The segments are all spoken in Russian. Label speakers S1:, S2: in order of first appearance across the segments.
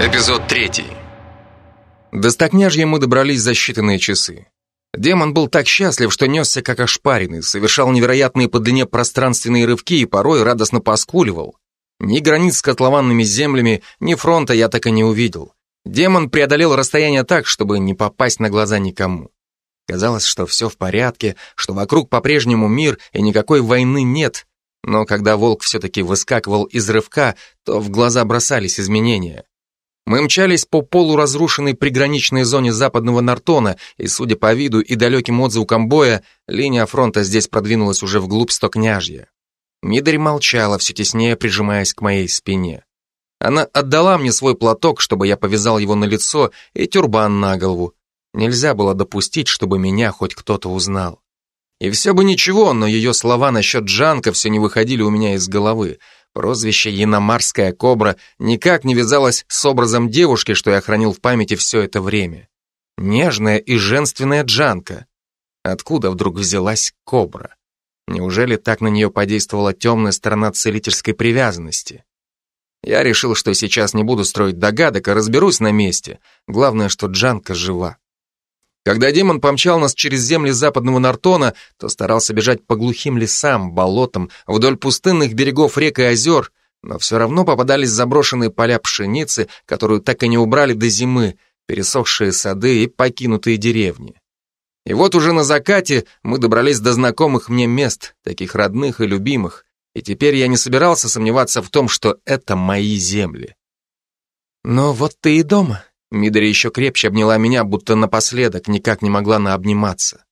S1: Эпизод третий. До Стокняжья мы добрались за считанные часы. Демон был так счастлив, что несся как ошпаренный, совершал невероятные по длине пространственные рывки и порой радостно поскуливал. Ни границ с котлованными землями, ни фронта я так и не увидел. Демон преодолел расстояние так, чтобы не попасть на глаза никому. Казалось, что все в порядке, что вокруг по-прежнему мир и никакой войны нет, но когда волк все-таки выскакивал из рывка, то в глаза бросались изменения. Мы мчались по полуразрушенной приграничной зоне западного Нартона, и, судя по виду и далеким отзвукам боя, линия фронта здесь продвинулась уже вглубь стокняжья. Мидарь молчала, все теснее прижимаясь к моей спине. Она отдала мне свой платок, чтобы я повязал его на лицо, и тюрбан на голову. Нельзя было допустить, чтобы меня хоть кто-то узнал. И все бы ничего, но ее слова насчет Джанка все не выходили у меня из головы. Прозвище «Яномарская кобра» никак не вязалось с образом девушки, что я хранил в памяти все это время. Нежная и женственная Джанка. Откуда вдруг взялась кобра? Неужели так на нее подействовала темная сторона целительской привязанности? Я решил, что сейчас не буду строить догадок, а разберусь на месте. Главное, что Джанка жива. Когда демон помчал нас через земли западного Нартона, то старался бежать по глухим лесам, болотам, вдоль пустынных берегов рек и озер, но все равно попадались заброшенные поля пшеницы, которую так и не убрали до зимы, пересохшие сады и покинутые деревни. И вот уже на закате мы добрались до знакомых мне мест, таких родных и любимых, и теперь я не собирался сомневаться в том, что это мои земли. Но вот ты и дома, Мидори еще крепче обняла меня, будто напоследок никак не могла наобниматься.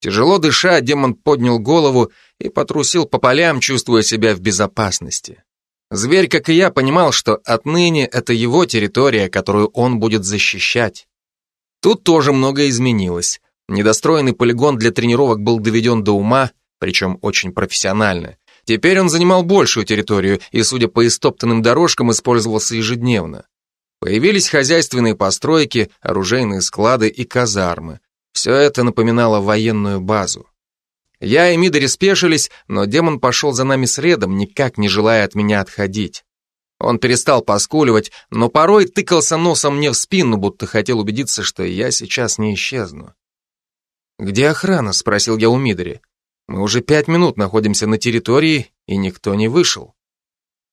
S1: Тяжело дыша, демон поднял голову и потрусил по полям, чувствуя себя в безопасности. Зверь, как и я, понимал, что отныне это его территория, которую он будет защищать. Тут тоже многое изменилось. Недостроенный полигон для тренировок был доведен до ума, причем очень профессионально. Теперь он занимал большую территорию и, судя по истоптанным дорожкам, использовался ежедневно. Появились хозяйственные постройки, оружейные склады и казармы. Все это напоминало военную базу. Я и Мидори спешились, но демон пошел за нами следом, никак не желая от меня отходить. Он перестал поскуливать, но порой тыкался носом мне в спину, будто хотел убедиться, что я сейчас не исчезну. «Где охрана?» — спросил я у Мидори. «Мы уже пять минут находимся на территории, и никто не вышел».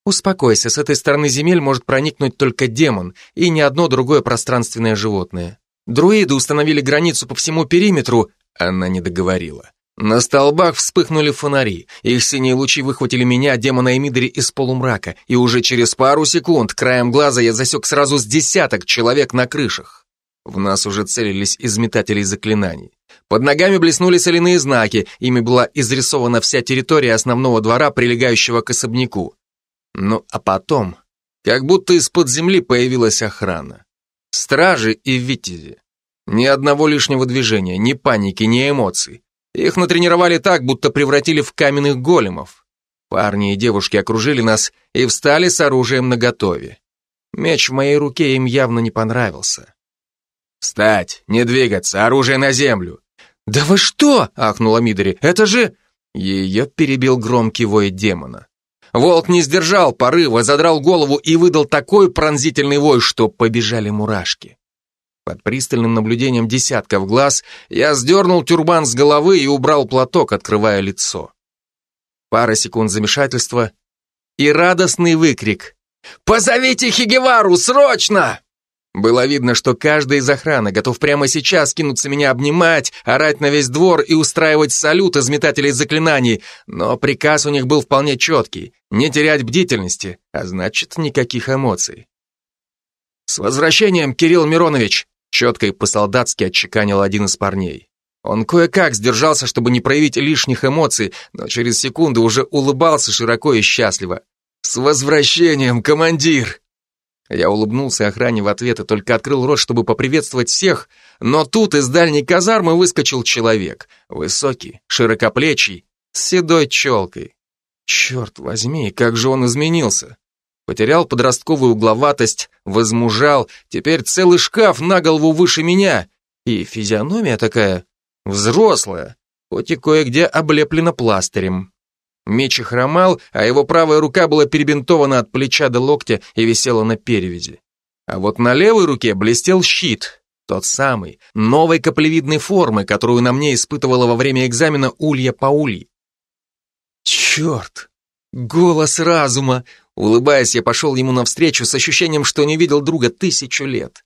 S1: Успокойся, с этой стороны земель может проникнуть только демон и ни одно другое пространственное животное. Друиды установили границу по всему периметру, она не договорила. На столбах вспыхнули фонари, их синие лучи выхватили меня, демона и Мидри из полумрака, и уже через пару секунд краем глаза я засек сразу с десяток человек на крышах. В нас уже целились из метателей заклинаний. Под ногами блеснули соляные знаки, ими была изрисована вся территория основного двора, прилегающего к особняку. Ну, а потом, как будто из-под земли появилась охрана. Стражи и витязи. Ни одного лишнего движения, ни паники, ни эмоций. Их натренировали так, будто превратили в каменных големов. Парни и девушки окружили нас и встали с оружием наготове. Меч в моей руке им явно не понравился. «Встать! Не двигаться! Оружие на землю!» «Да вы что?» — ахнула Мидори. «Это же...» Ее перебил громкий вой демона. Волк не сдержал порыва, задрал голову и выдал такой пронзительный вой, что побежали мурашки. Под пристальным наблюдением десятков глаз я сдернул тюрбан с головы и убрал платок, открывая лицо. Пара секунд замешательства и радостный выкрик. «Позовите Хигевару, срочно!» Было видно, что каждый из охраны готов прямо сейчас кинуться меня обнимать, орать на весь двор и устраивать салют из метателей заклинаний, но приказ у них был вполне четкий — не терять бдительности, а значит, никаких эмоций. «С возвращением, Кирилл Миронович!» — четко и по-солдатски отчеканил один из парней. Он кое-как сдержался, чтобы не проявить лишних эмоций, но через секунду уже улыбался широко и счастливо. «С возвращением, командир!» Я улыбнулся охране в ответ и только открыл рот, чтобы поприветствовать всех, но тут из дальней казармы выскочил человек. Высокий, широкоплечий, с седой челкой. Черт возьми, как же он изменился. Потерял подростковую угловатость, возмужал, теперь целый шкаф на голову выше меня. И физиономия такая взрослая, хоть и кое-где облеплена пластырем. Меч хромал, а его правая рука была перебинтована от плеча до локтя и висела на перевязи. А вот на левой руке блестел щит, тот самый, новой каплевидной формы, которую на мне испытывала во время экзамена Улья Паули. Черт! Голос разума! Улыбаясь, я пошел ему навстречу с ощущением, что не видел друга тысячу лет.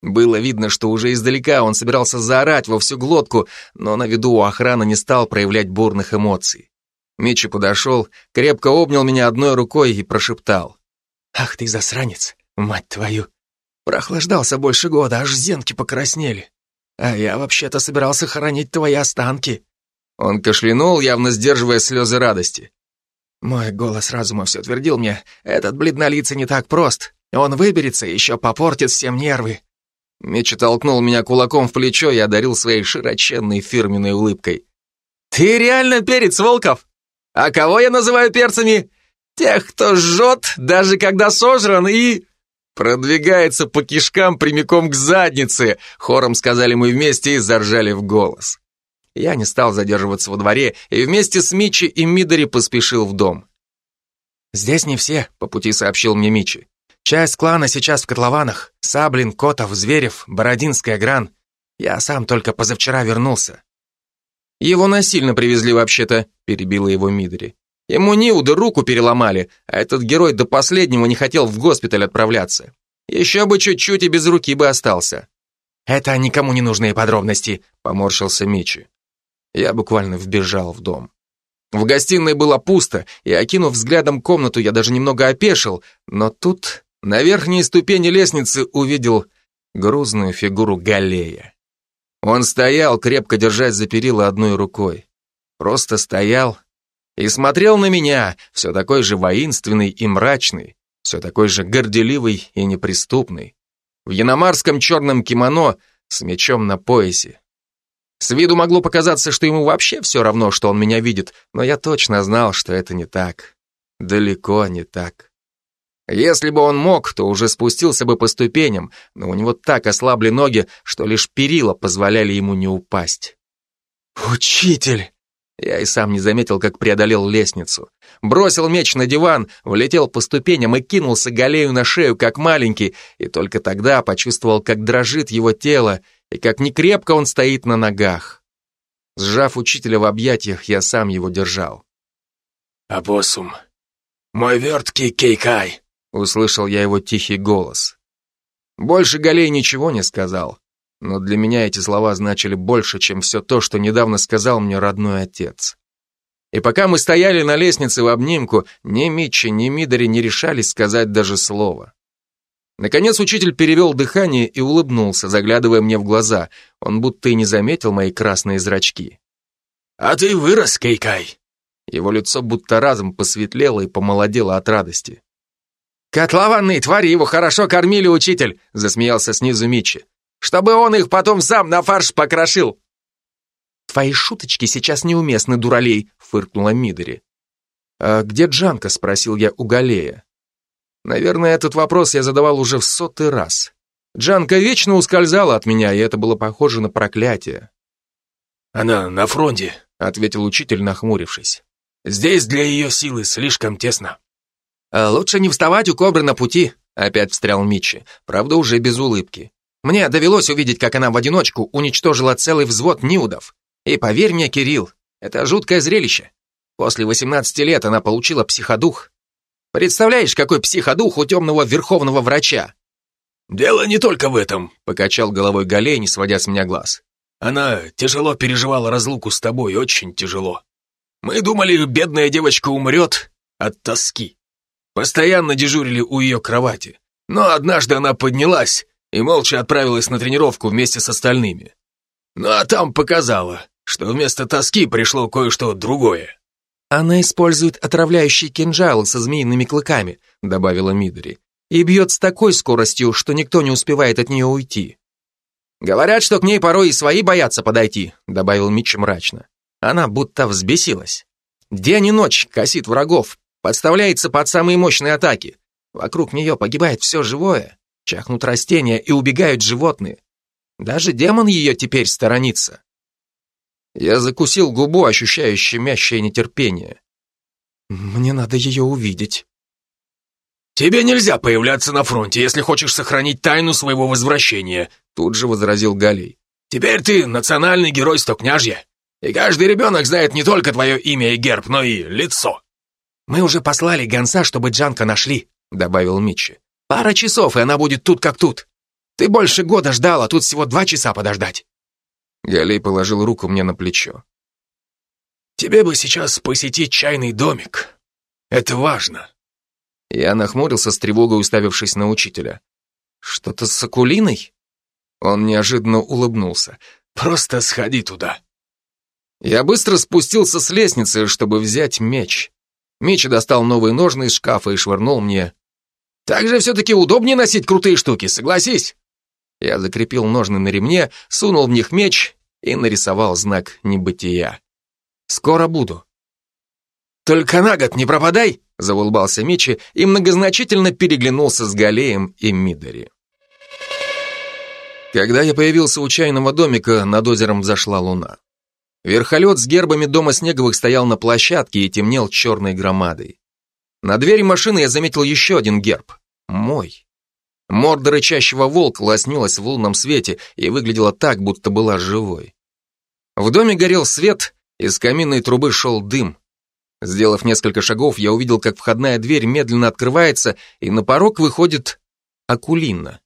S1: Было видно, что уже издалека он собирался заорать во всю глотку, но на виду у охраны не стал проявлять бурных эмоций. Митчи подошел, крепко обнял меня одной рукой и прошептал. «Ах ты засранец, мать твою! Прохлаждался больше года, аж зенки покраснели. А я вообще-то собирался хоронить твои останки». Он кашлянул, явно сдерживая слезы радости. Мой голос разума все твердил мне, этот бледнолицый не так прост. Он выберется и еще попортит всем нервы. Мечи толкнул меня кулаком в плечо и одарил своей широченной фирменной улыбкой. «Ты реально перец, Волков? А кого я называю перцами? Тех, кто жжет, даже когда сожран и...» «Продвигается по кишкам прямиком к заднице», хором сказали мы вместе и заржали в голос. Я не стал задерживаться во дворе и вместе с Мичи и Мидори поспешил в дом. «Здесь не все», — по пути сообщил мне Мичи. Часть клана сейчас в котлованах. Саблин, Котов, Зверев, Бородинская, Гран. Я сам только позавчера вернулся. Его насильно привезли вообще-то, перебила его Мидори. Ему Ниуда руку переломали, а этот герой до последнего не хотел в госпиталь отправляться. Еще бы чуть-чуть и без руки бы остался. Это никому не нужные подробности, поморщился Мичи. Я буквально вбежал в дом. В гостиной было пусто, и, окинув взглядом комнату, я даже немного опешил, но тут на верхней ступени лестницы увидел грузную фигуру Галея. Он стоял, крепко держась за перила одной рукой. Просто стоял и смотрел на меня, все такой же воинственный и мрачный, все такой же горделивый и неприступный. В яномарском черном кимоно с мечом на поясе. С виду могло показаться, что ему вообще все равно, что он меня видит, но я точно знал, что это не так. Далеко не так. Если бы он мог, то уже спустился бы по ступеням, но у него так ослабли ноги, что лишь перила позволяли ему не упасть. «Учитель!» Я и сам не заметил, как преодолел лестницу. Бросил меч на диван, влетел по ступеням и кинулся Галею на шею, как маленький, и только тогда почувствовал, как дрожит его тело и как некрепко он стоит на ногах. Сжав учителя в объятиях, я сам его держал.
S2: «Апоссум, мой верткий Кейкай!»
S1: Услышал я его тихий голос. Больше Галей ничего не сказал, но для меня эти слова значили больше, чем все то, что недавно сказал мне родной отец. И пока мы стояли на лестнице в обнимку, ни Митчи, ни Мидори не решались сказать даже слова. Наконец учитель перевел дыхание и улыбнулся, заглядывая мне в глаза. Он будто и не заметил мои красные зрачки.
S2: «А ты вырос, Кейкай!»
S1: Его лицо будто разом посветлело и помолодело от радости. «Котлованные твари его хорошо кормили, учитель!» засмеялся снизу Мичи. «Чтобы он их потом сам на фарш покрошил!» «Твои шуточки сейчас неуместны, дуралей!» фыркнула Мидори. «А где Джанка?» спросил я у Галея. Наверное, этот вопрос я задавал уже в сотый раз. Джанка вечно ускользала от меня, и это было похоже на проклятие.
S2: «Она на фронте», —
S1: ответил учитель, нахмурившись.
S2: «Здесь для ее силы слишком тесно».
S1: А «Лучше не вставать у кобры на пути», — опять встрял Митчи, правда, уже без улыбки. «Мне довелось увидеть, как она в одиночку уничтожила целый взвод Ниудов. И поверь мне, Кирилл, это жуткое зрелище. После 18 лет она получила психодух. Представляешь, какой психодух у темного верховного врача?»
S2: «Дело не только в этом», —
S1: покачал головой Галей, не сводя с меня глаз.
S2: «Она тяжело переживала разлуку с тобой, очень тяжело. Мы думали, бедная девочка умрет от тоски. Постоянно дежурили у ее кровати. Но однажды она поднялась и молча отправилась на тренировку вместе с остальными. Ну а там показала, что вместо тоски пришло кое-что другое.
S1: «Она использует отравляющие кинжалы со змеиными клыками», добавила Мидори, «и бьет с такой скоростью, что никто не успевает от нее уйти». «Говорят, что к ней порой и свои боятся подойти», добавил Митч мрачно. Она будто взбесилась. День и ночь косит врагов, подставляется под самые мощные атаки. Вокруг нее погибает все живое, чахнут растения и убегают животные. Даже демон ее теперь сторонится. Я закусил губу, ощущая щемящее нетерпение. Мне надо ее увидеть.
S2: «Тебе нельзя появляться на фронте, если хочешь сохранить тайну своего возвращения»,
S1: тут же возразил Галей.
S2: «Теперь ты национальный герой Стокняжья, и каждый ребенок знает не только твое имя и герб, но и лицо».
S1: «Мы уже послали гонца, чтобы Джанка нашли», — добавил Митчи. «Пара часов, и она будет тут как тут. Ты больше года ждал, а тут всего два часа подождать». Галей положил руку мне на плечо.
S2: «Тебе бы сейчас посетить чайный домик. Это важно».
S1: Я нахмурился с тревогой, уставившись на учителя. «Что-то с Акулиной?» Он неожиданно улыбнулся.
S2: «Просто сходи туда».
S1: Я быстро спустился с лестницы, чтобы взять меч. Меч достал новые ножны из шкафа и швырнул мне. «Так же все-таки удобнее носить крутые штуки, согласись?» Я закрепил ножны на ремне, сунул в них меч и нарисовал знак небытия. «Скоро буду». «Только на год не пропадай!» Заулыбался Мичи и многозначительно переглянулся с Галеем и Мидори. Когда я появился у чайного домика, над озером взошла луна. Верхолет с гербами дома Снеговых стоял на площадке и темнел черной громадой. На двери машины я заметил еще один герб. Мой. Морда рычащего волка лоснилась в лунном свете и выглядела так, будто была живой. В доме горел свет, из каминной трубы шел дым. Сделав несколько шагов, я увидел, как входная дверь медленно открывается, и на порог выходит Акулина.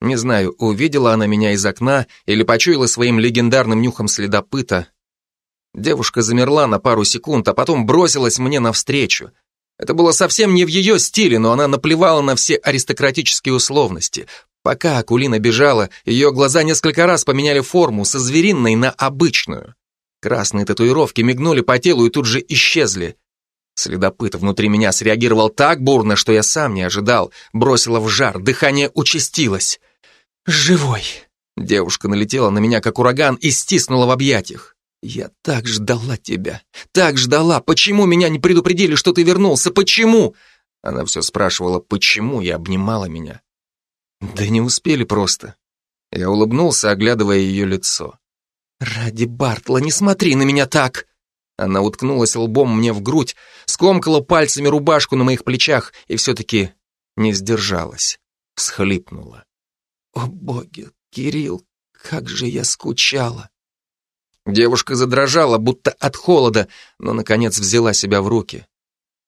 S1: Не знаю, увидела она меня из окна или почуяла своим легендарным нюхом следопыта. Девушка замерла на пару секунд, а потом бросилась мне навстречу. Это было совсем не в ее стиле, но она наплевала на все аристократические условности. Пока Акулина бежала, ее глаза несколько раз поменяли форму со звериной на обычную. Красные татуировки мигнули по телу и тут же исчезли. Следопыт внутри меня среагировал так бурно, что я сам не ожидал. Бросило в жар, дыхание участилось. «Живой!» Девушка налетела на меня, как ураган, и стиснула в объятиях. «Я так ждала тебя, так ждала. Почему меня не предупредили, что ты вернулся? Почему?» Она все спрашивала, почему, и обнимала меня. Да не успели просто. Я улыбнулся, оглядывая ее лицо. «Ради Бартла, не смотри на меня так!» Она уткнулась лбом мне в грудь, скомкала пальцами рубашку на моих плечах и все-таки не сдержалась, всхлипнула. «О боги, Кирилл, как же я скучала!» Девушка задрожала, будто от холода, но, наконец, взяла себя в руки.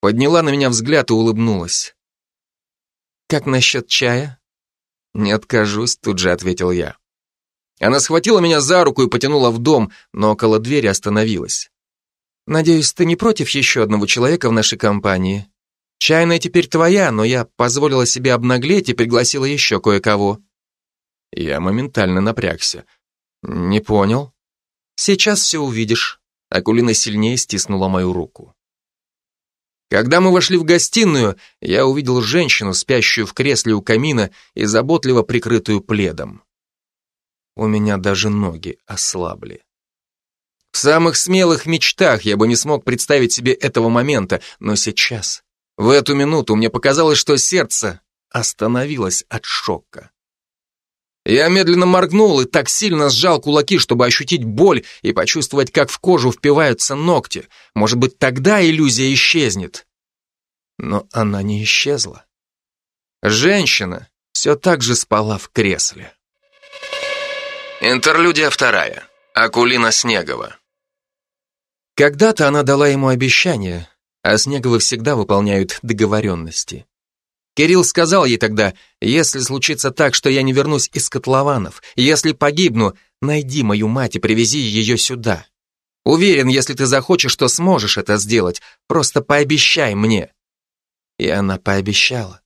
S1: Подняла на меня взгляд и улыбнулась. «Как насчет чая?» «Не откажусь», — тут же ответил я. Она схватила меня за руку и потянула в дом, но около двери остановилась. «Надеюсь, ты не против еще одного человека в нашей компании? Чайная теперь твоя, но я позволила себе обнаглеть и пригласила еще кое-кого». Я моментально напрягся. «Не понял?» «Сейчас все увидишь». Акулина сильнее стиснула мою руку. Когда мы вошли в гостиную, я увидел женщину, спящую в кресле у камина и заботливо прикрытую пледом. У меня даже ноги ослабли. В самых смелых мечтах я бы не смог представить себе этого момента, но сейчас, в эту минуту, мне показалось, что сердце остановилось от шока. Я медленно моргнул и так сильно сжал кулаки, чтобы ощутить боль и почувствовать, как в кожу впиваются ногти. Может быть, тогда иллюзия исчезнет. Но она не исчезла. Женщина все так же спала в кресле. Интерлюдия вторая. Акулина Снегова. Когда-то она дала ему обещание, а Снеговы всегда выполняют договоренности. Кирилл сказал ей тогда, если случится так, что я не вернусь из котлованов, если погибну, найди мою мать и привези ее сюда. Уверен, если ты захочешь, то сможешь это сделать, просто пообещай мне. И она пообещала.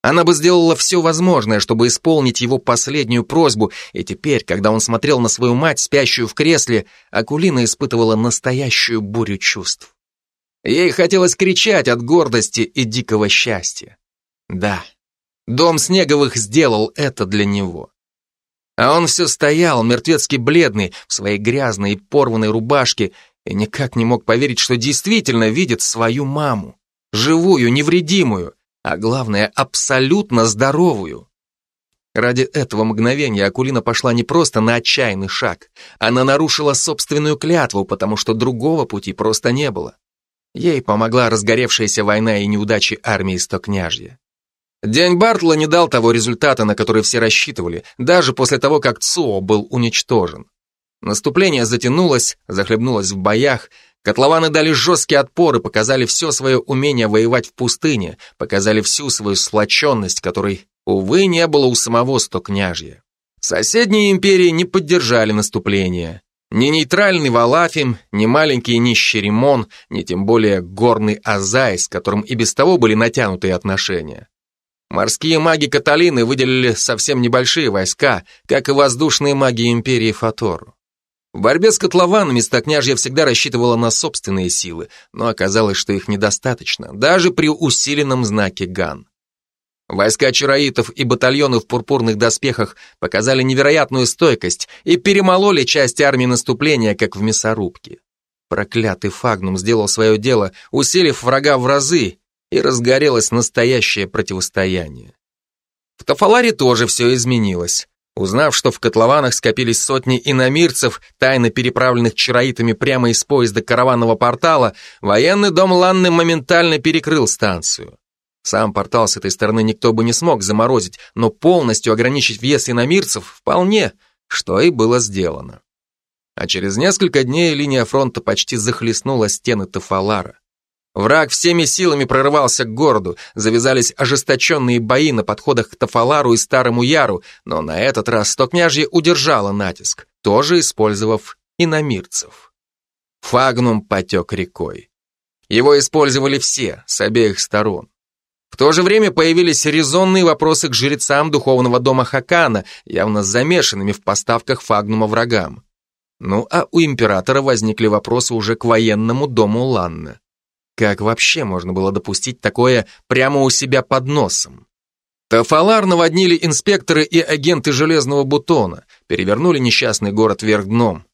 S1: Она бы сделала все возможное, чтобы исполнить его последнюю просьбу, и теперь, когда он смотрел на свою мать, спящую в кресле, Акулина испытывала настоящую бурю чувств. Ей хотелось кричать от гордости и дикого счастья. Да, дом Снеговых сделал это для него. А он все стоял, мертвецки бледный, в своей грязной и порванной рубашке, и никак не мог поверить, что действительно видит свою маму, живую, невредимую, а главное, абсолютно здоровую. Ради этого мгновения Акулина пошла не просто на отчаянный шаг, она нарушила собственную клятву, потому что другого пути просто не было. Ей помогла разгоревшаяся война и неудачи армии Стокняжья. День Бартла не дал того результата, на который все рассчитывали, даже после того, как Цуо был уничтожен. Наступление затянулось, захлебнулось в боях, котлованы дали жесткий отпор и показали все свое умение воевать в пустыне, показали всю свою сплоченность, которой, увы, не было у самого Стокняжья. Соседние империи не поддержали наступление. Ни нейтральный Валафим, ни маленький нищий Римон, ни тем более горный Азай, с которым и без того были натянутые отношения. Морские маги Каталины выделили совсем небольшие войска, как и воздушные маги империи Фатору. В борьбе с котлованами стокняжья всегда рассчитывала на собственные силы, но оказалось, что их недостаточно, даже при усиленном знаке Ган. Войска чароитов и батальоны в пурпурных доспехах показали невероятную стойкость и перемололи часть армии наступления, как в мясорубке. Проклятый Фагнум сделал свое дело, усилив врага в разы, и разгорелось настоящее противостояние. В Тафаларе тоже все изменилось. Узнав, что в котлованах скопились сотни иномирцев, тайно переправленных чароитами прямо из поезда караванного портала, военный дом Ланны моментально перекрыл станцию. Сам портал с этой стороны никто бы не смог заморозить, но полностью ограничить въезд иномирцев вполне, что и было сделано. А через несколько дней линия фронта почти захлестнула стены Тафалара. Враг всеми силами прорывался к городу, завязались ожесточенные бои на подходах к Тафалару и Старому Яру, но на этот раз Стокняжье удержало натиск, тоже использовав иномирцев. Фагнум потек рекой. Его использовали все, с обеих сторон. В то же время появились резонные вопросы к жрецам духовного дома Хакана, явно замешанными в поставках Фагнума врагам. Ну а у императора возникли вопросы уже к военному дому Ланна. Как вообще можно было допустить такое прямо у себя под носом? Тафалар наводнили инспекторы и агенты Железного Бутона, перевернули несчастный город вверх дном.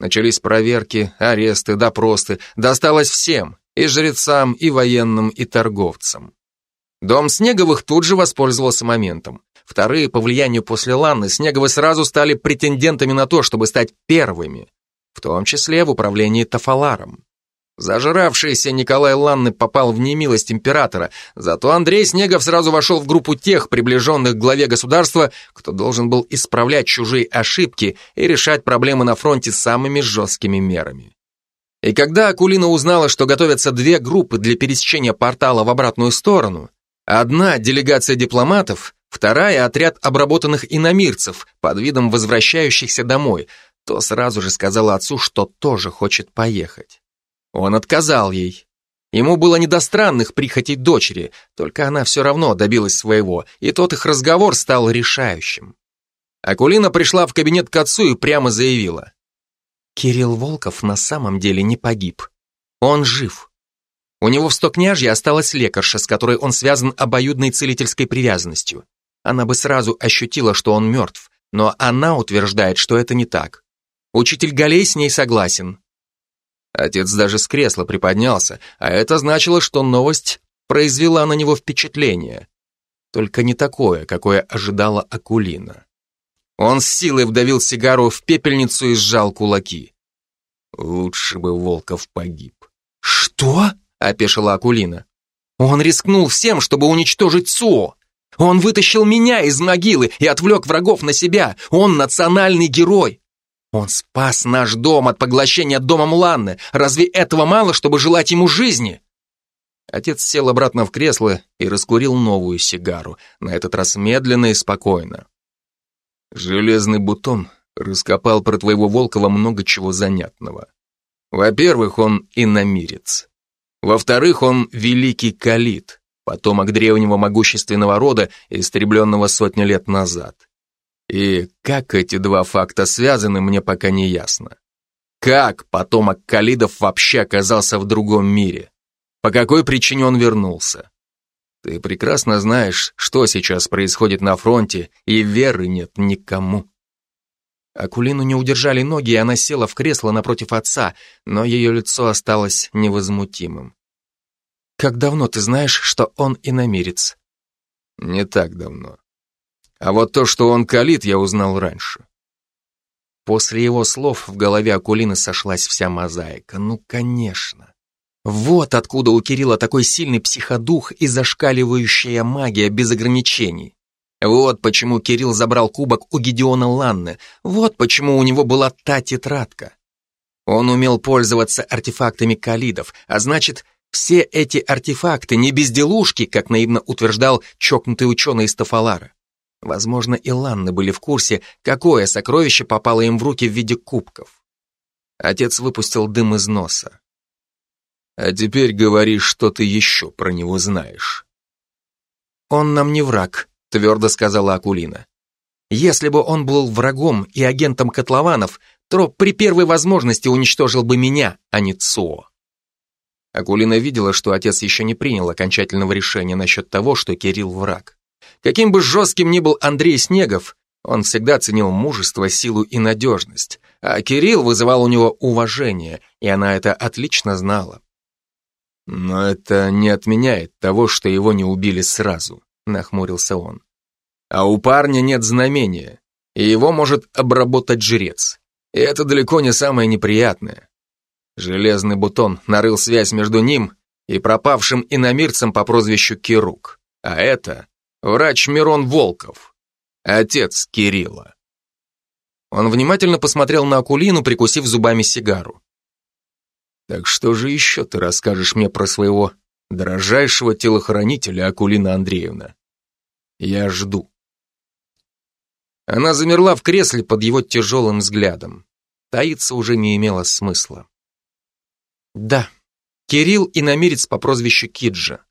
S1: Начались проверки, аресты, допросы, досталось всем, и жрецам, и военным, и торговцам. Дом Снеговых тут же воспользовался моментом. Вторые по влиянию после Ланны Снеговы сразу стали претендентами на то, чтобы стать первыми, в том числе в управлении Тафаларом. Зажравшийся Николай Ланны попал в немилость императора, зато Андрей Снегов сразу вошел в группу тех, приближенных к главе государства, кто должен был исправлять чужие ошибки и решать проблемы на фронте самыми жесткими мерами. И когда Акулина узнала, что готовятся две группы для пересечения портала в обратную сторону, одна – делегация дипломатов, вторая – отряд обработанных иномирцев под видом возвращающихся домой, то сразу же сказала отцу, что тоже хочет поехать. Он отказал ей. Ему было не до странных прихотей дочери, только она все равно добилась своего, и тот их разговор стал решающим. Акулина пришла в кабинет к отцу и прямо заявила. Кирилл Волков на самом деле не погиб. Он жив. У него в Стокняжье осталась лекарша, с которой он связан обоюдной целительской привязанностью. Она бы сразу ощутила, что он мертв, но она утверждает, что это не так. Учитель Галей с ней согласен. Отец даже с кресла приподнялся, а это значило, что новость произвела на него впечатление. Только не такое, какое ожидала Акулина. Он с силой вдавил сигару в пепельницу и сжал кулаки. Лучше бы Волков погиб. «Что?» — опешила Акулина. «Он рискнул всем, чтобы уничтожить Суо. Он вытащил меня из могилы и отвлек врагов на себя. Он национальный герой. Он спас наш дом от поглощения домом Ланны. Разве этого мало, чтобы желать ему жизни? Отец сел обратно в кресло и раскурил новую сигару, на этот раз медленно и спокойно. Железный бутон раскопал про твоего Волкова много чего занятного. Во-первых, он иномирец. Во-вторых, он великий калит, потомок древнего могущественного рода, истребленного сотни лет назад. И как эти два факта связаны, мне пока не ясно. Как потомок Калидов вообще оказался в другом мире? По какой причине он вернулся? Ты прекрасно знаешь, что сейчас происходит на фронте, и веры нет никому. Акулину не удержали ноги, и она села в кресло напротив отца, но ее лицо осталось невозмутимым. «Как давно ты знаешь, что он иномерец?» «Не так давно. А вот то, что он калит, я узнал раньше. После его слов в голове Акулины сошлась вся мозаика. Ну, конечно. Вот откуда у Кирилла такой сильный психодух и зашкаливающая магия без ограничений. Вот почему Кирилл забрал кубок у Гедеона Ланны. Вот почему у него была та тетрадка. Он умел пользоваться артефактами калидов, а значит, все эти артефакты не безделушки, как наивно утверждал чокнутый ученый из Тафалара. Возможно, и Ланны были в курсе, какое сокровище попало им в руки в виде кубков. Отец выпустил дым из носа.
S2: «А теперь говори, что ты еще про него знаешь».
S1: «Он нам не враг», — твердо сказала Акулина. «Если бы он был врагом и агентом котлованов, то при первой возможности уничтожил бы меня, а не ЦО». Акулина видела, что отец еще не принял окончательного решения насчет того, что Кирилл враг. Каким бы жестким ни был Андрей Снегов, он всегда ценил мужество, силу и надежность, а Кирилл вызывал у него уважение, и она это отлично знала.
S2: «Но это не отменяет того, что его не убили сразу», — нахмурился он. «А у парня нет знамения, и его может обработать жрец. И это далеко не самое неприятное. Железный бутон нарыл связь между ним и пропавшим иномирцем по прозвищу Кирук. А это врач Мирон Волков, отец Кирилла.
S1: Он внимательно посмотрел на Акулину, прикусив зубами сигару.
S2: Так что же еще ты расскажешь мне про своего дорожайшего телохранителя Акулина Андреевна? Я жду.
S1: Она замерла в кресле под его тяжелым взглядом. Таиться уже не имело смысла. Да, Кирилл и намерец по прозвищу Киджа.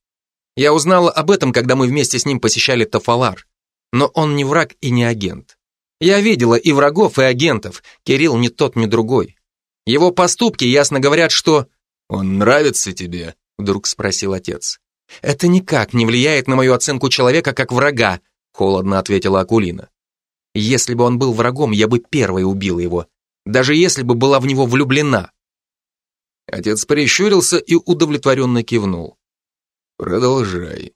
S1: Я узнала об этом, когда мы вместе с ним посещали Тафалар. Но он не враг и не агент. Я видела и врагов, и агентов. Кирилл ни тот, ни другой. Его поступки ясно говорят, что...
S2: «Он нравится тебе?» — вдруг спросил отец.
S1: «Это никак не влияет на мою оценку человека как врага», — холодно ответила Акулина. «Если бы он был врагом, я бы первой убила его, даже если бы была в него влюблена». Отец прищурился и удовлетворенно кивнул.
S2: Продолжай.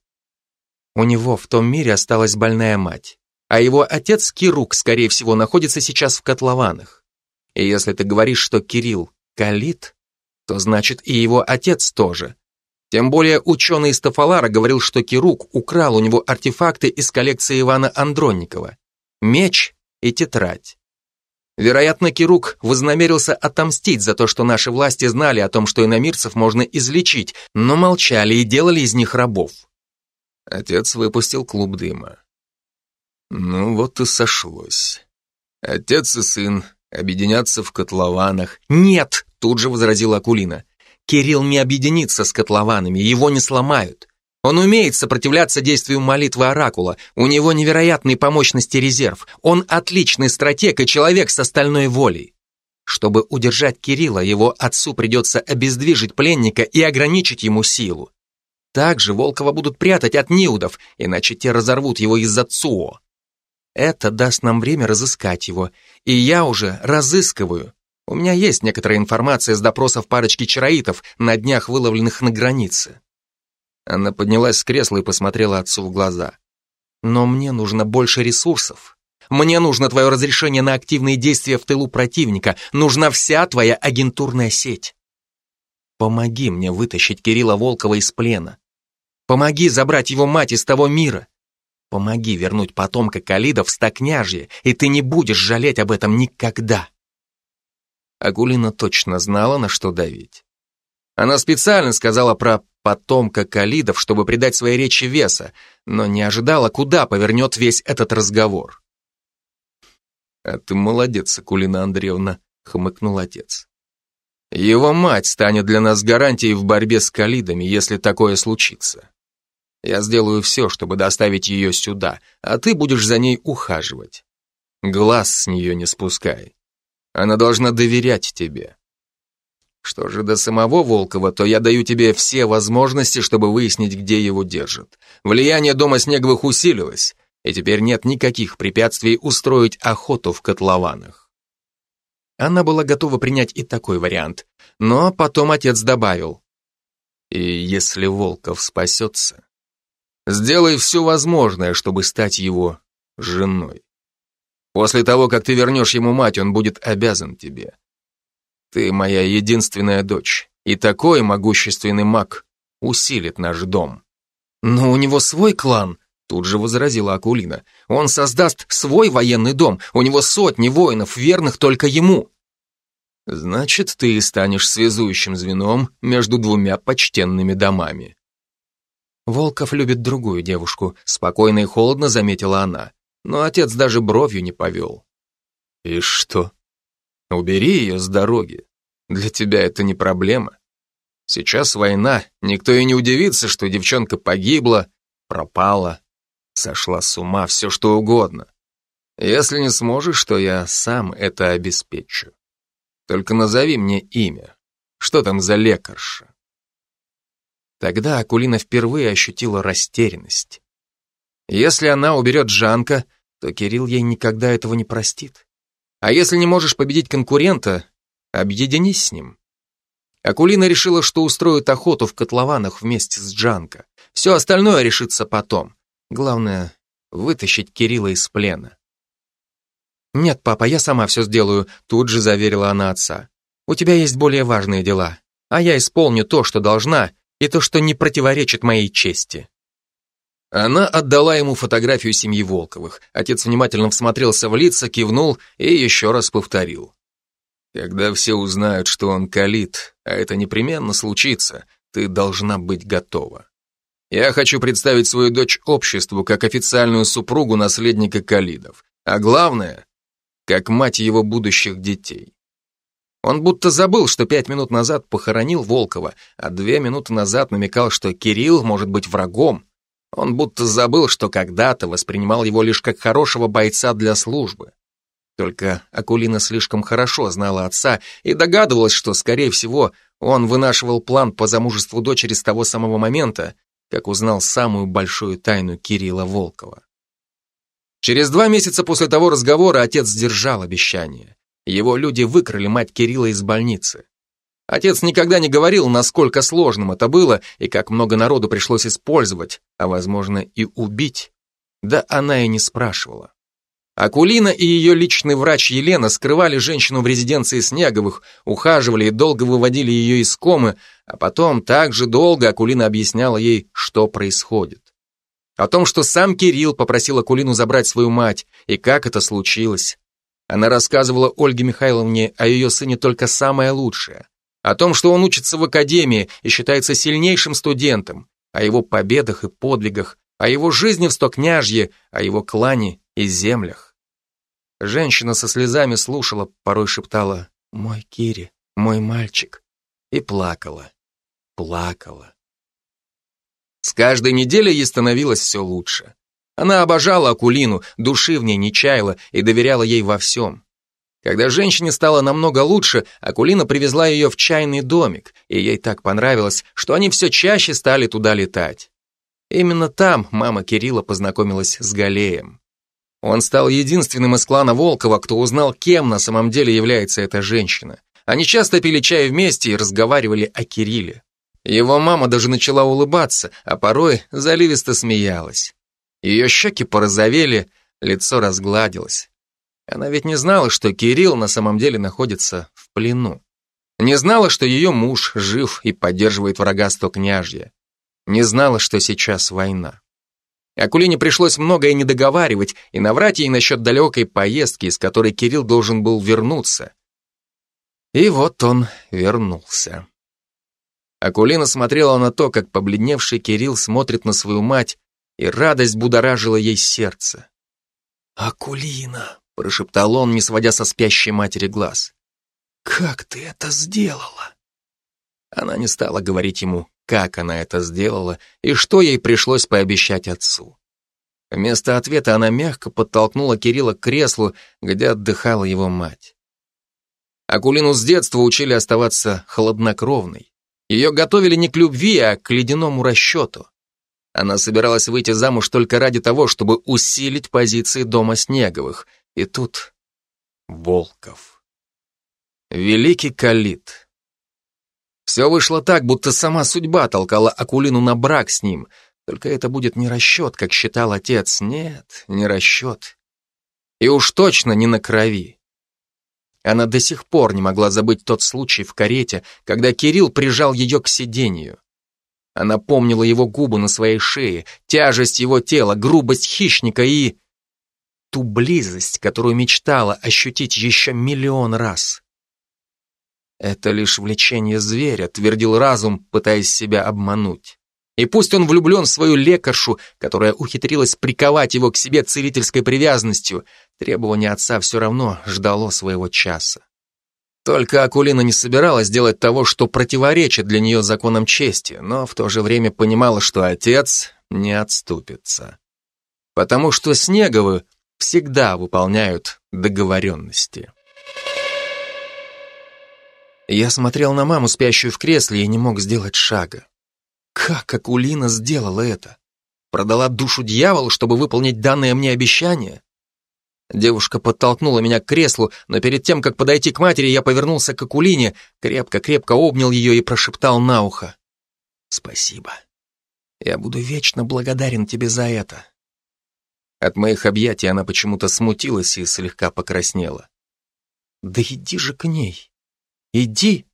S1: У него в том мире осталась больная мать, а его отец Кирук, скорее всего, находится сейчас в котлованах. И если ты говоришь, что Кирилл калит, то значит и его отец тоже. Тем более ученый из Тафалара говорил, что Кирук украл у него артефакты из коллекции Ивана Андронникова. Меч и тетрадь. Вероятно, Кирук вознамерился отомстить за то, что наши власти знали о том, что иномирцев можно излечить, но молчали и делали из них рабов.
S2: Отец выпустил клуб дыма. Ну вот и сошлось. Отец и сын объединятся в котлованах.
S1: Нет, тут же возразила Акулина. Кирилл не объединится с котлованами, его не сломают. Он умеет сопротивляться действию молитвы Оракула, у него невероятный по мощности резерв, он отличный стратег и человек с остальной волей. Чтобы удержать Кирилла, его отцу придется обездвижить пленника и ограничить ему силу. Также Волкова будут прятать от Ниудов, иначе те разорвут его из-за ЦУО. Это даст нам время разыскать его, и я уже разыскиваю. У меня есть некоторая информация с допросов парочки чароитов, на днях выловленных на границе. Она поднялась с кресла и посмотрела отцу в глаза. «Но мне нужно больше ресурсов. Мне нужно твое разрешение на активные действия в тылу противника. Нужна вся твоя агентурная сеть. Помоги мне вытащить Кирилла Волкова из плена. Помоги забрать его мать из того мира. Помоги вернуть потомка Калидов в стокняжье, и ты не будешь жалеть об этом никогда». Агулина точно знала, на что давить. Она специально сказала про потомка Калидов, чтобы придать своей речи веса, но не ожидала, куда повернет весь этот разговор.
S2: «А ты молодец, Акулина Андреевна», — хмыкнул отец. «Его мать станет для нас гарантией в борьбе с Калидами, если такое случится. Я сделаю все, чтобы доставить ее сюда, а ты будешь за ней ухаживать. Глаз с нее не спускай. Она должна доверять тебе. Что же до самого Волкова, то я даю тебе все возможности, чтобы выяснить, где его держат. Влияние дома Снеговых усилилось, и теперь нет никаких препятствий устроить охоту в котлованах.
S1: Она была готова принять и такой вариант, но потом отец добавил.
S2: И если Волков спасется, сделай все возможное, чтобы стать его женой. После того, как ты вернешь ему мать, он будет обязан тебе. Ты моя единственная дочь,
S1: и такой могущественный маг усилит наш дом. Но у него свой клан, тут же возразила Акулина. Он создаст свой военный дом, у него сотни воинов, верных только ему. Значит, ты станешь связующим звеном между двумя почтенными домами. Волков любит другую девушку, спокойно и холодно заметила она. Но отец даже бровью не повел. И что? Убери ее с дороги. Для тебя это не проблема. Сейчас война, никто и не удивится, что девчонка погибла, пропала, сошла с ума, все что угодно. Если не сможешь, то я сам это обеспечу. Только назови мне имя. Что там за лекарша? Тогда Акулина впервые ощутила растерянность. Если она уберет Жанка, то Кирилл ей никогда этого не простит. А если не можешь победить конкурента, объединись с ним. Акулина решила, что устроит охоту в котлованах вместе с Джанко. Все остальное решится потом. Главное — вытащить Кирилла из плена. «Нет, папа, я сама все сделаю», — тут же заверила она отца. «У тебя есть более важные дела, а я исполню то, что должна, и то, что не противоречит моей чести». Она отдала ему фотографию семьи Волковых. Отец внимательно всмотрелся в лица, кивнул и еще раз повторил. Когда все узнают, что он калит, а это непременно случится, ты должна быть готова. Я хочу представить свою дочь обществу как официальную супругу наследника Калидов, а главное, как мать его будущих детей. Он будто забыл, что пять минут назад похоронил Волкова, а две минуты назад намекал, что Кирилл может быть врагом. Он будто забыл, что когда-то воспринимал его лишь как хорошего бойца для службы. Только Акулина слишком хорошо знала отца и догадывалась, что, скорее всего, он вынашивал план по замужеству дочери с того самого момента, как узнал самую большую тайну Кирилла Волкова. Через два месяца после того разговора отец сдержал обещание. Его люди выкрали мать Кирилла из больницы. Отец никогда не говорил, насколько сложным это было и как много народу пришлось использовать, а, возможно, и убить. Да она и не спрашивала. Акулина и ее личный врач Елена скрывали женщину в резиденции Снеговых, ухаживали и долго выводили ее из комы, а потом также долго Акулина объясняла ей, что происходит. О том, что сам Кирилл попросил Акулину забрать свою мать, и как это случилось. Она рассказывала Ольге Михайловне о ее сыне только самое лучшее. О том, что он учится в академии и считается сильнейшим студентом, о его победах и подвигах, о его жизни в Стокняжье, о его клане и землях. Женщина со слезами слушала, порой шептала «Мой Кири, мой мальчик» и плакала, плакала. С каждой неделей ей становилось все лучше. Она обожала Акулину, души в ней не чаяла и доверяла ей во всем. Когда женщине стало намного лучше, Акулина привезла ее в чайный домик, и ей так понравилось, что они все чаще стали туда летать. Именно там мама Кирилла познакомилась с Галеем. Он стал единственным из клана Волкова, кто узнал, кем на самом деле является эта женщина. Они часто пили чай вместе и разговаривали о Кирилле. Его мама даже начала улыбаться, а порой заливисто смеялась. Ее щеки порозовели, лицо разгладилось. Она ведь не знала, что Кирилл на самом деле находится в плену. Не знала, что ее муж жив и поддерживает врага Стокняжья. Не знала, что сейчас война. Акулине пришлось многое недоговаривать и наврать ей насчет далекой поездки, из которой Кирилл должен был вернуться. И вот он вернулся. Акулина смотрела на то, как побледневший Кирилл смотрит на свою мать, и радость будоражила ей сердце. «Акулина!» — прошептал он, не сводя со спящей матери глаз. «Как ты это сделала?» Она не стала говорить ему, как она это сделала и что ей пришлось пообещать отцу. Вместо ответа она мягко подтолкнула Кирилла к креслу, где отдыхала его мать. Акулину с детства учили оставаться хладнокровной. Ее готовили не к любви, а к ледяному расчету. Она собиралась выйти замуж только ради того, чтобы усилить позиции дома Снеговых. И тут Волков. Великий Калит. Все вышло так, будто сама судьба толкала Акулину на брак с ним. Только это будет не расчет, как считал отец. Нет, не расчет. И уж точно не на крови. Она до сих пор не могла забыть тот случай в карете, когда Кирилл прижал ее к сиденью. Она помнила его губы на своей шее, тяжесть его тела, грубость хищника и... ту близость, которую мечтала ощутить еще миллион раз. «Это лишь влечение зверя», — твердил разум, пытаясь себя обмануть. И пусть он влюблен в свою лекаршу, которая ухитрилась приковать его к себе целительской привязанностью, требование отца все равно ждало своего часа. Только Акулина не собиралась делать того, что противоречит для нее законам чести, но в то же время понимала, что отец не отступится. Потому что Снеговы всегда выполняют договоренности. Я смотрел на маму, спящую в кресле, и не мог сделать шага. Как Акулина сделала это? Продала душу дьяволу, чтобы выполнить данное мне обещание? Девушка подтолкнула меня к креслу, но перед тем, как подойти к матери, я повернулся к Акулине, крепко-крепко обнял ее и прошептал на ухо. «Спасибо. Я буду вечно благодарен тебе за это». От моих объятий она почему-то смутилась и слегка покраснела. «Да иди же к ней. Иди!»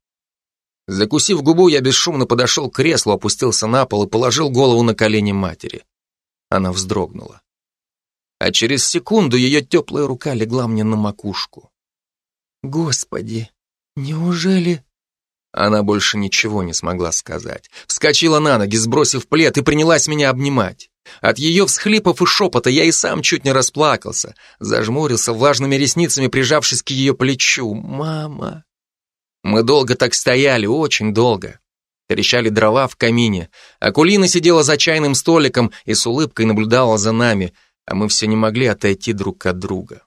S1: Закусив губу, я бесшумно подошел к креслу, опустился на пол и положил голову на колени матери. Она вздрогнула а через секунду ее теплая рука легла мне на макушку. «Господи, неужели...» Она больше ничего не смогла сказать. Вскочила на ноги, сбросив плед, и принялась меня обнимать. От ее всхлипов и шепота я и сам чуть не расплакался. Зажмурился влажными ресницами, прижавшись к ее плечу. «Мама...» Мы долго так стояли, очень долго. Трещали дрова в камине. Акулина сидела за чайным столиком и с улыбкой наблюдала за нами — а мы все не могли отойти друг от друга.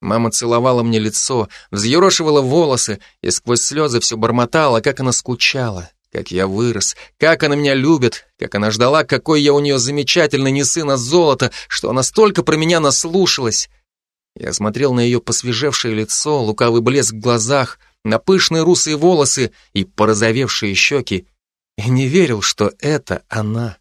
S1: Мама целовала мне лицо, взъерошивала волосы и сквозь слезы все бормотала, как она скучала, как я вырос, как она меня любит, как она ждала, какой я у нее замечательный не сын, а золото, что она столько про меня наслушалась. Я смотрел на ее посвежевшее лицо, лукавый блеск в глазах, на пышные русые волосы и порозовевшие щеки, и не верил, что это она.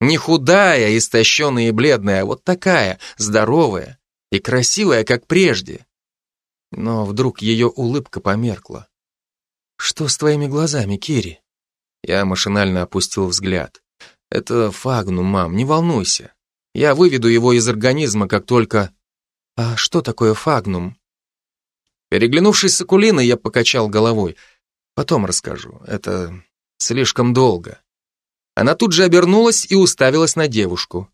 S1: Не худая, истощенная и бледная, а вот такая, здоровая и красивая, как прежде. Но вдруг ее улыбка померкла. «Что с твоими глазами, Кири?» Я машинально опустил взгляд. «Это фагнум, мам, не волнуйся. Я выведу его из организма, как только...» «А что такое фагнум?» Переглянувшись с Акулиной, я покачал головой. «Потом расскажу. Это слишком долго». Она тут же обернулась и уставилась на девушку.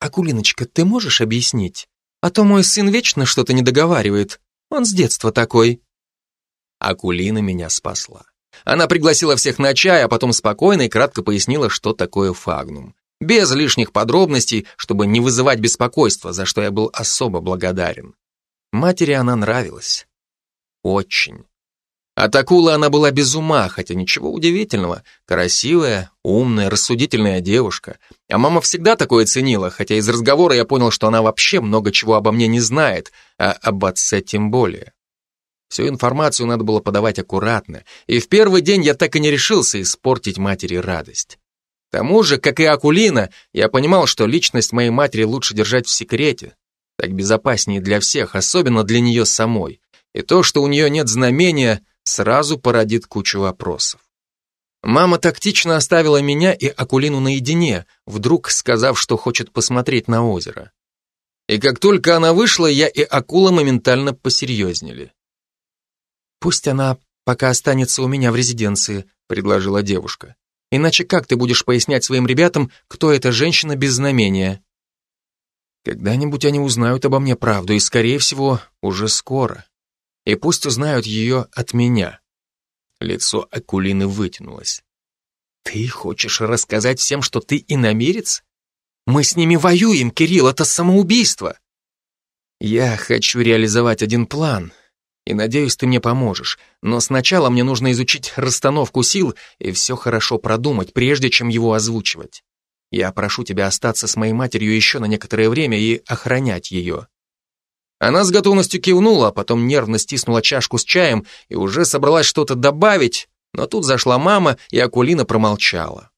S1: «Акулиночка, ты можешь объяснить? А то мой сын вечно что-то не договаривает. Он с детства такой». Акулина меня спасла. Она пригласила всех на чай, а потом спокойно и кратко пояснила, что такое фагнум. Без лишних подробностей, чтобы не вызывать беспокойства, за что я был особо благодарен. Матери она нравилась. Очень. От акулы она была без ума, хотя ничего удивительного. Красивая, умная, рассудительная девушка. А мама всегда такое ценила, хотя из разговора я понял, что она вообще много чего обо мне не знает, а об отце тем более. Всю информацию надо было подавать аккуратно, и в первый день я так и не решился испортить матери радость. К тому же, как и Акулина, я понимал, что личность моей матери лучше держать в секрете. Так безопаснее для всех, особенно для нее самой. И то, что у нее нет знамения – сразу породит кучу вопросов. Мама тактично оставила меня и Акулину наедине, вдруг сказав, что хочет посмотреть на озеро. И как только она вышла, я и Акула моментально посерьезнели. «Пусть она пока останется у меня в резиденции», — предложила девушка. «Иначе как ты будешь пояснять своим ребятам, кто эта женщина без знамения?» «Когда-нибудь они узнают обо мне правду, и, скорее всего, уже скоро и пусть узнают ее от меня. Лицо Акулины вытянулось. Ты хочешь рассказать всем, что ты иномерец? Мы с ними воюем, Кирилл, это самоубийство. Я хочу реализовать один план, и надеюсь, ты мне поможешь. Но сначала мне нужно изучить расстановку сил и все хорошо продумать, прежде чем его озвучивать. Я прошу тебя остаться с моей матерью еще на некоторое время и охранять ее. Она с готовностью кивнула, а потом нервно стиснула чашку с чаем и уже собралась что-то добавить, но тут зашла мама, и Акулина промолчала.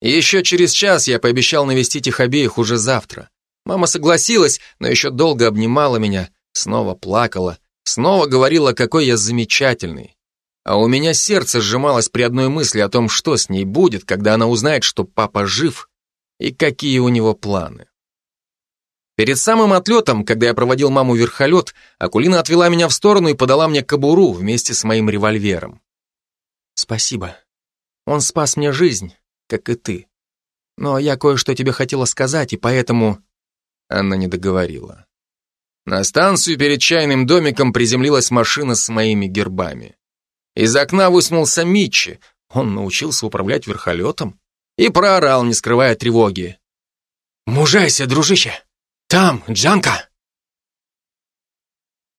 S1: еще через час я пообещал навестить их обеих уже завтра. Мама согласилась, но еще долго обнимала меня, снова плакала, Снова говорила, какой я замечательный. А у меня сердце сжималось при одной мысли о том, что с ней будет, когда она узнает, что папа жив и какие у него планы. Перед самым отлетом, когда я проводил маму в верхолет, Акулина отвела меня в сторону и подала мне кобуру вместе с моим револьвером. «Спасибо. Он спас мне жизнь, как и ты. Но я кое-что тебе хотела сказать, и поэтому...» Она не договорила. На станцию перед чайным домиком приземлилась машина с моими гербами. Из окна высунулся Митчи. Он научился управлять верхолетом и проорал, не скрывая тревоги. «Мужайся, дружище! Там, Джанка!»